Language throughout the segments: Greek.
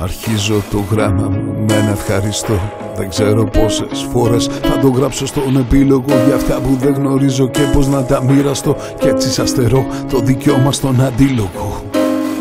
Αρχίζω το γράμμα μου με ένα ευχαριστώ. Δεν ξέρω πόσες φορές θα το γράψω στον επίλογο. Για αυτά που δεν γνωρίζω και πως να τα μοιραστώ. Κι έτσι σας το δικαίωμα στον αντίλογο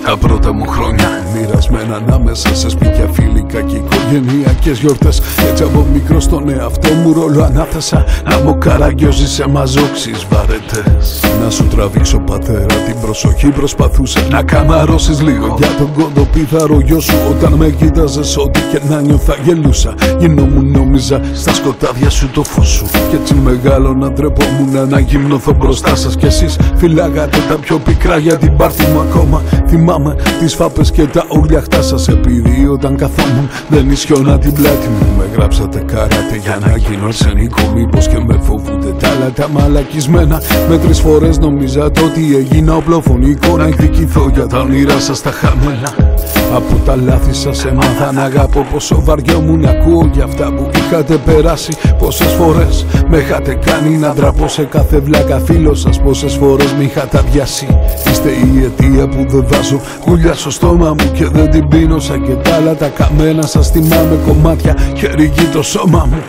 τα πρώτα μου χρόνια Μοιρασμένα ανάμεσα σε σπίτια φιλικά και οικογενειακέ γιορτές. Έτσι από μικρός στον εαυτό μου ρόλο ανάθεσα. Να μου καραγκιόζεις σε μαζόξεις βαρετές. Να σου τραβήξω πατέρα την προσοχή προσπαθούσε Να καμαρώσεις λίγο. Για τον κοντοπίθαρο γιο σου Όταν με κοίταζες ό,τι και να νιώθα γελούσα. Γινόμουν νόμιζα στα σκοτάδια σου το φως σου. Κι έτσι μεγάλο να τρεπόμουν να γυμνοθώ μπροστά σας Κι εσείς. Φυλάγατε τα πιο πικρά για την πάρτι μου ακόμα. Θυμάμαι τις φάπες και τα ουρλιαχτά σας Επειδή όταν καθόμουν δεν ισιώνα την πλάτη μου. Με γράψατε καράτε για να γίνω αρσενικό Μήπως και με φοβούνται τα άλλα τα μαλακισμένα. Με τρεις φορές νομίζατε ότι έγινα οπλοφωνικό Να εκδικηθώ για τα όνειρά σας τα χαμένα από τα λάθη σας έμαθα να αγαπώ Πόσο βαριόμουν να ακούω για αυτά που είχατε περάσει. Πόσες φορές με είχατε κάνει να ντραπώ σε κάθε βλάκα φίλο σας Πόσες φορές με είχατε αδειάσει. Είστε η αιτία που δεν βάζω γουλιά στο στόμα μου Και δεν την πίνω σαν και τα άλλα τα καμένα σας Θυμάμαι κομμάτια. Και ρηγεί το σώμα μου.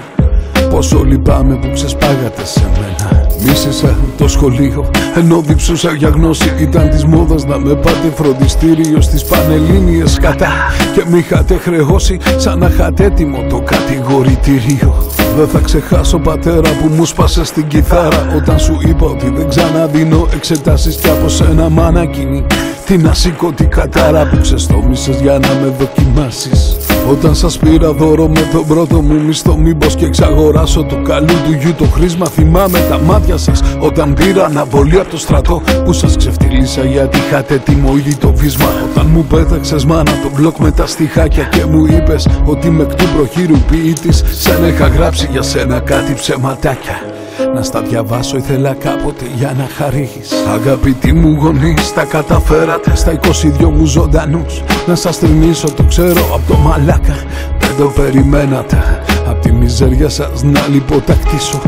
Πόσο λυπάμαι που ξεσπάγατε σε μένα Μίσησα το σχολείο ενώ διψούσα για γνώση. Ήταν της μόδας να με πάτε φροντιστήριο Στις πανελλήνιες κατά. Και μη είχατε χρεώσει σαν να είχατε έτοιμο το κατηγορητήριο. Δεν θα ξεχάσω πατέρα που μου σπάσε στην κιθάρα. Όταν σου είπα ότι δεν ξαναδίνω εξετάσεις Κι από σένα μάνα κοινή Την ασήκωτη κατάρα που ξεστόμησες για να με δοκιμάσεις όταν σας πήρα δώρο με τον πρώτο μου μισθό Μήπως και εξαγοράσω το καλού του γιου το χρήσμα Θυμάμαι τα μάτια σας. Όταν πήρα αναβολή από το στρατό Που σας ξεφτυλίσα γιατί είχατε έτοιμο ήδη το βίσμα. Όταν μου πέταξες μάνα το μπλοκ με τα στιχάκια Και μου είπες ότι με κτού προχείρου ποιήτης Σαν είχα γράψει για σένα κάτι ψεματάκια να στα διαβάσω ήθελα κάποτε για να χαρείς. Αγαπητοί μου γονείς τα καταφέρατε στα 22 μου ζωντανούς. Να σας τριμήσω το ξέρω από το μαλάκα. Δεν το περιμένατε. Απ' τη μιζέρια σας να λιποτακτήσω.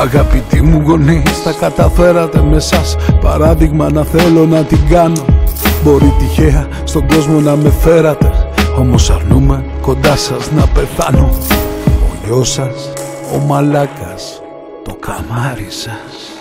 Αγαπητοί μου γονείς τα καταφέρατε με σας. Παράδειγμα να θέλω να την κάνω. Μπορεί τυχαία στον κόσμο να με φέρατε. Όμως αρνούμε κοντά σας να πεθάνω. Ο γιος σας, ο μαλάκας το καμάρι σας